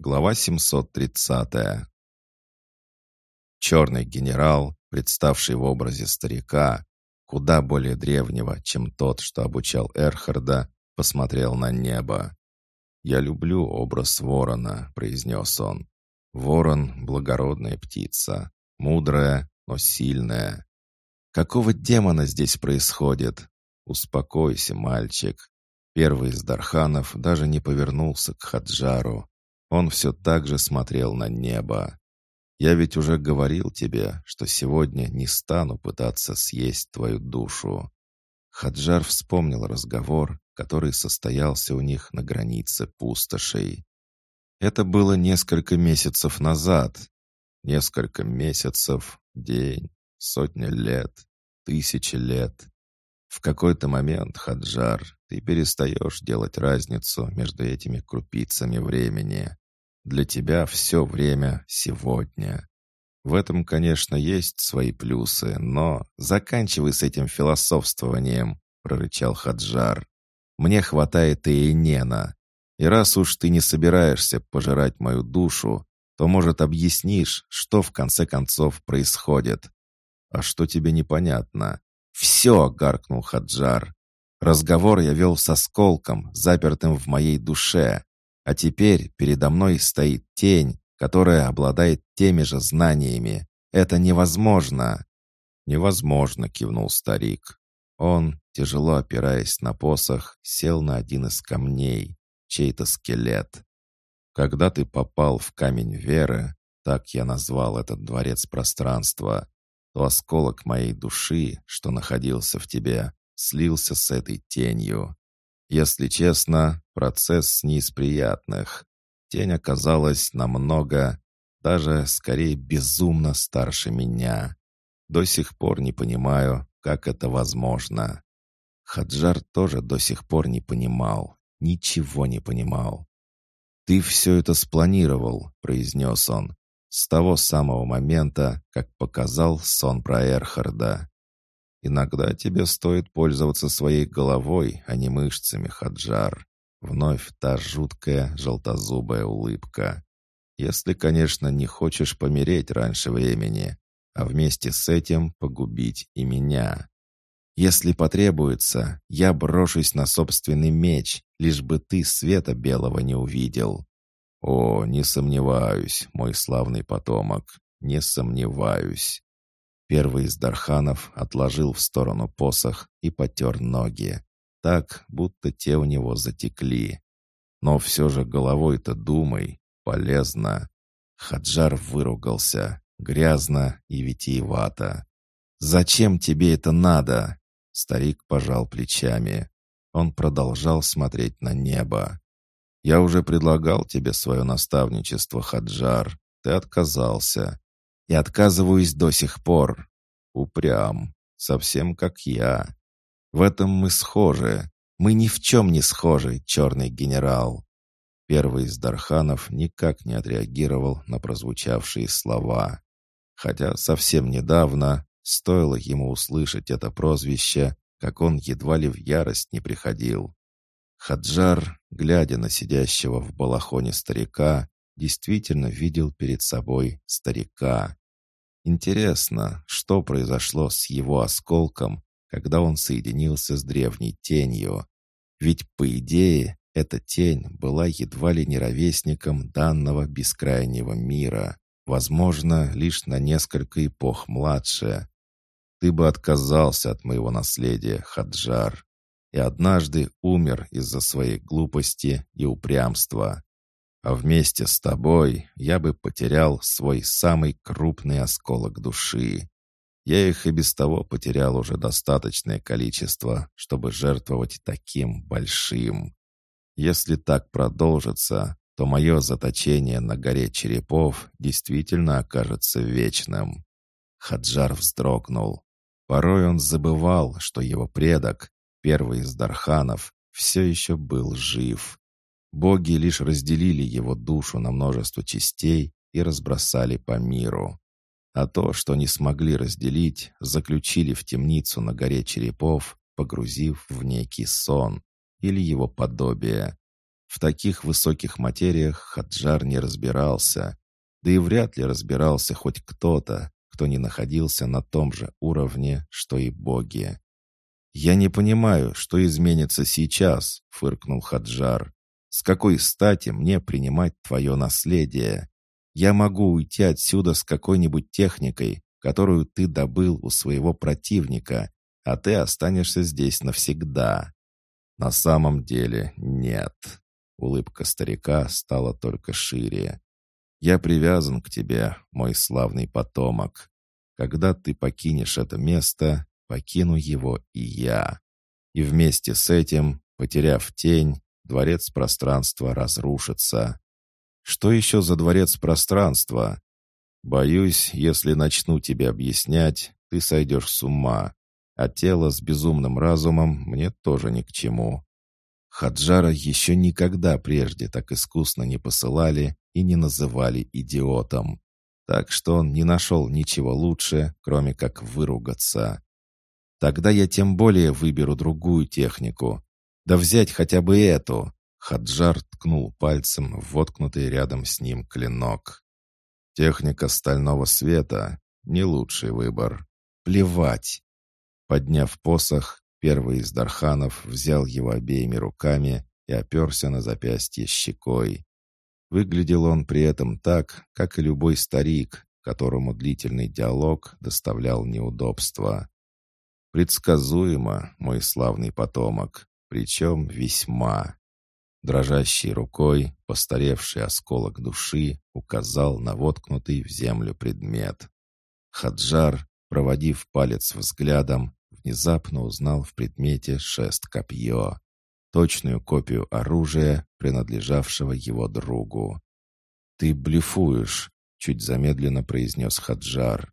Глава 730. Черный генерал, представший в образе старика, куда более древнего, чем тот, что обучал Эрхарда, посмотрел на небо. «Я люблю образ ворона», — произнес он. «Ворон — благородная птица, мудрая, но сильная. Какого демона здесь происходит? Успокойся, мальчик». Первый из Дарханов даже не повернулся к Хаджару, он все так же смотрел на небо. «Я ведь уже говорил тебе, что сегодня не стану пытаться съесть твою душу». Хаджар вспомнил разговор, который состоялся у них на границе пустошей. Это было несколько месяцев назад. Несколько месяцев, день, сотня лет, тысячи лет. В какой-то момент, Хаджар, ты перестаешь делать разницу между этими крупицами времени. Для тебя все время сегодня. В этом, конечно, есть свои плюсы, но заканчивай с этим философствованием, прорычал Хаджар. Мне хватает и Инена. И раз уж ты не собираешься пожирать мою душу, то, может, объяснишь, что в конце концов происходит. А что тебе непонятно? «Все!» — гаркнул Хаджар. «Разговор я вел со сколком, запертым в моей душе. А теперь передо мной стоит тень, которая обладает теми же знаниями. Это невозможно!» «Невозможно!» — кивнул старик. Он, тяжело опираясь на посох, сел на один из камней, чей-то скелет. «Когда ты попал в камень веры, так я назвал этот дворец пространства, то осколок моей души, что находился в тебе, слился с этой тенью. Если честно, процесс не из приятных. Тень оказалась намного, даже скорее безумно старше меня. До сих пор не понимаю, как это возможно. Хаджар тоже до сих пор не понимал, ничего не понимал. «Ты все это спланировал», — произнес он, «с того самого момента, как показал сон про Эрхарда. Иногда тебе стоит пользоваться своей головой, а не мышцами, Хаджар. Вновь та жуткая желтозубая улыбка. Если, конечно, не хочешь помереть раньше времени, а вместе с этим погубить и меня. Если потребуется, я брошусь на собственный меч, лишь бы ты света белого не увидел. О, не сомневаюсь, мой славный потомок, не сомневаюсь. Первый из Дарханов отложил в сторону посох и потер ноги, так, будто те у него затекли. Но все же головой-то думай, полезно. Хаджар выругался, грязно и витиевато. «Зачем тебе это надо?» Старик пожал плечами. Он продолжал смотреть на небо. «Я уже предлагал тебе свое наставничество, Хаджар. Ты отказался и отказываюсь до сих пор. Упрям, совсем как я. В этом мы схожи. Мы ни в чем не схожи, черный генерал. Первый из Дарханов никак не отреагировал на прозвучавшие слова. Хотя совсем недавно, стоило ему услышать это прозвище, как он едва ли в ярость не приходил. Хаджар, глядя на сидящего в балахоне старика, действительно видел перед собой старика. Интересно, что произошло с его осколком, когда он соединился с древней тенью. Ведь, по идее, эта тень была едва ли не ровесником данного бескрайнего мира, возможно, лишь на несколько эпох младше. Ты бы отказался от моего наследия, Хаджар, и однажды умер из-за своей глупости и упрямства а вместе с тобой я бы потерял свой самый крупный осколок души. Я их и без того потерял уже достаточное количество, чтобы жертвовать таким большим. Если так продолжится, то мое заточение на горе черепов действительно окажется вечным. Хаджар вздрогнул. Порой он забывал, что его предок, первый из Дарханов, все еще был жив. Боги лишь разделили его душу на множество частей и разбросали по миру. А то, что не смогли разделить, заключили в темницу на горе черепов, погрузив в некий сон или его подобие. В таких высоких материях Хаджар не разбирался, да и вряд ли разбирался хоть кто-то, кто не находился на том же уровне, что и боги. «Я не понимаю, что изменится сейчас», — фыркнул Хаджар. «С какой стати мне принимать твое наследие? Я могу уйти отсюда с какой-нибудь техникой, которую ты добыл у своего противника, а ты останешься здесь навсегда». «На самом деле нет». Улыбка старика стала только шире. «Я привязан к тебе, мой славный потомок. Когда ты покинешь это место, покину его и я. И вместе с этим, потеряв тень, дворец пространства разрушится. Что еще за дворец пространства? Боюсь, если начну тебе объяснять, ты сойдешь с ума, а тело с безумным разумом мне тоже ни к чему. Хаджара еще никогда прежде так искусно не посылали и не называли идиотом. Так что он не нашел ничего лучше, кроме как выругаться. Тогда я тем более выберу другую технику. Да взять хотя бы эту. Хаджар ткнул пальцем в воткнутый рядом с ним клинок. Техника стального света — не лучший выбор. Плевать. Подняв посох, первый из Дарханов взял его обеими руками и оперся на запястье щекой. Выглядел он при этом так, как и любой старик, которому длительный диалог доставлял неудобства. Предсказуемо, мой славный потомок, причем весьма. Дрожащей рукой постаревший осколок души указал на воткнутый в землю предмет. Хаджар, проводив палец взглядом, внезапно узнал в предмете шест-копье, точную копию оружия, принадлежавшего его другу. «Ты блефуешь», — чуть замедленно произнес Хаджар.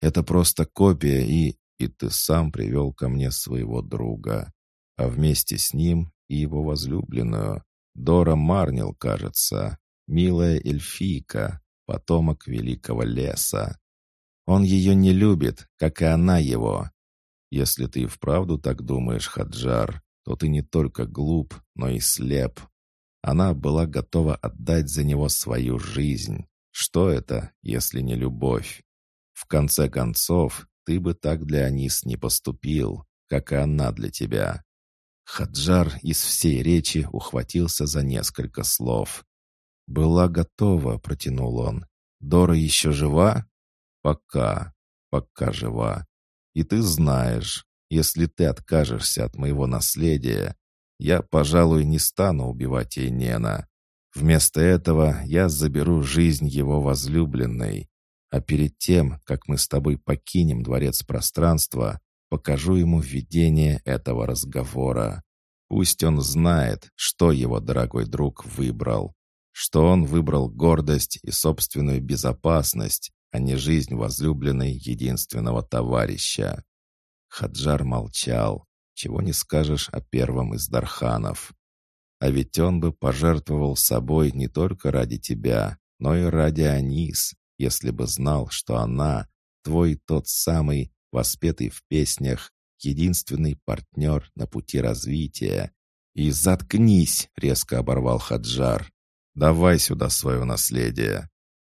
«Это просто копия и...» и ты сам привел ко мне своего друга, а вместе с ним и его возлюбленную, Дора Марнил, кажется, милая эльфийка, потомок великого леса. Он ее не любит, как и она его. Если ты и вправду так думаешь, Хаджар, то ты не только глуп, но и слеп. Она была готова отдать за него свою жизнь. Что это, если не любовь? В конце концов, ты бы так для Анис не поступил, как и она для тебя». Хаджар из всей речи ухватился за несколько слов. «Была готова», — протянул он. «Дора еще жива?» «Пока, пока жива. И ты знаешь, если ты откажешься от моего наследия, я, пожалуй, не стану убивать Эйнена. Вместо этого я заберу жизнь его возлюбленной, а перед тем, как мы с тобой покинем дворец пространства, покажу ему видение этого разговора. Пусть он знает, что его дорогой друг выбрал. Что он выбрал гордость и собственную безопасность, а не жизнь возлюбленной единственного товарища. Хаджар молчал. Чего не скажешь о первом из Дарханов. А ведь он бы пожертвовал собой не только ради тебя, но и ради Анис, если бы знал, что она, твой тот самый, воспетый в песнях, единственный партнер на пути развития. И заткнись, резко оборвал Хаджар. Давай сюда свое наследие.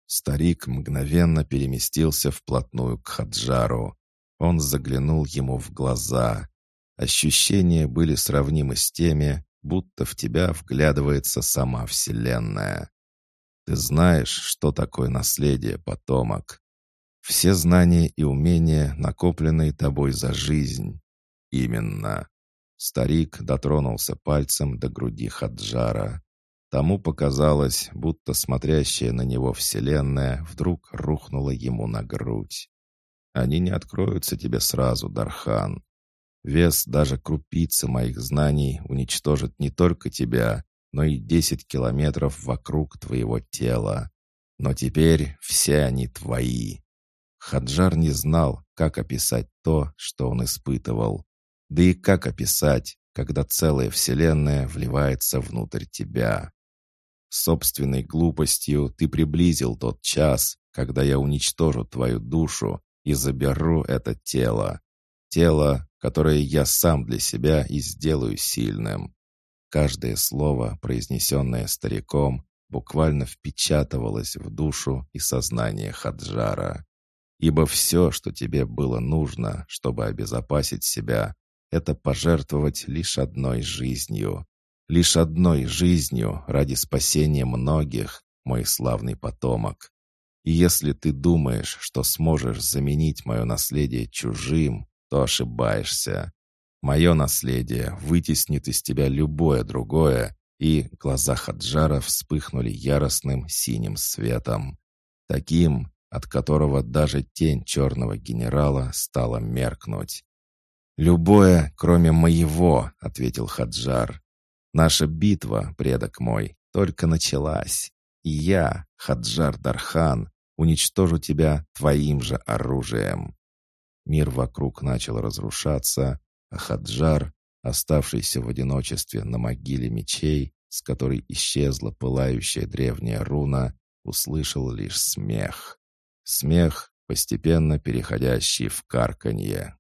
Старик мгновенно переместился вплотную к Хаджару. Он заглянул ему в глаза. Ощущения были сравнимы с теми, будто в тебя вглядывается сама Вселенная. Ты знаешь, что такое наследие, потомок. Все знания и умения, накопленные тобой за жизнь. Именно. Старик дотронулся пальцем до груди Хаджара. Тому показалось, будто смотрящая на него вселенная вдруг рухнула ему на грудь. Они не откроются тебе сразу, Дархан. Вес даже крупицы моих знаний уничтожит не только тебя, но и десять километров вокруг твоего тела. Но теперь все они твои. Хаджар не знал, как описать то, что он испытывал. Да и как описать, когда целая вселенная вливается внутрь тебя. Собственной глупостью ты приблизил тот час, когда я уничтожу твою душу и заберу это тело. Тело, которое я сам для себя и сделаю сильным. Каждое слово, произнесенное стариком, буквально впечатывалось в душу и сознание Хаджара. Ибо все, что тебе было нужно, чтобы обезопасить себя, это пожертвовать лишь одной жизнью. Лишь одной жизнью ради спасения многих, мой славный потомок. И если ты думаешь, что сможешь заменить мое наследие чужим, то ошибаешься. Мое наследие вытеснит из тебя любое другое, и глаза Хаджара вспыхнули яростным синим светом. Таким, от которого даже тень черного генерала стала меркнуть. «Любое, кроме моего», — ответил Хаджар. «Наша битва, предок мой, только началась, и я, Хаджар Дархан, уничтожу тебя твоим же оружием». Мир вокруг начал разрушаться, а Хаджар, оставшийся в одиночестве на могиле мечей, с которой исчезла пылающая древняя руна, услышал лишь смех. Смех, постепенно переходящий в карканье.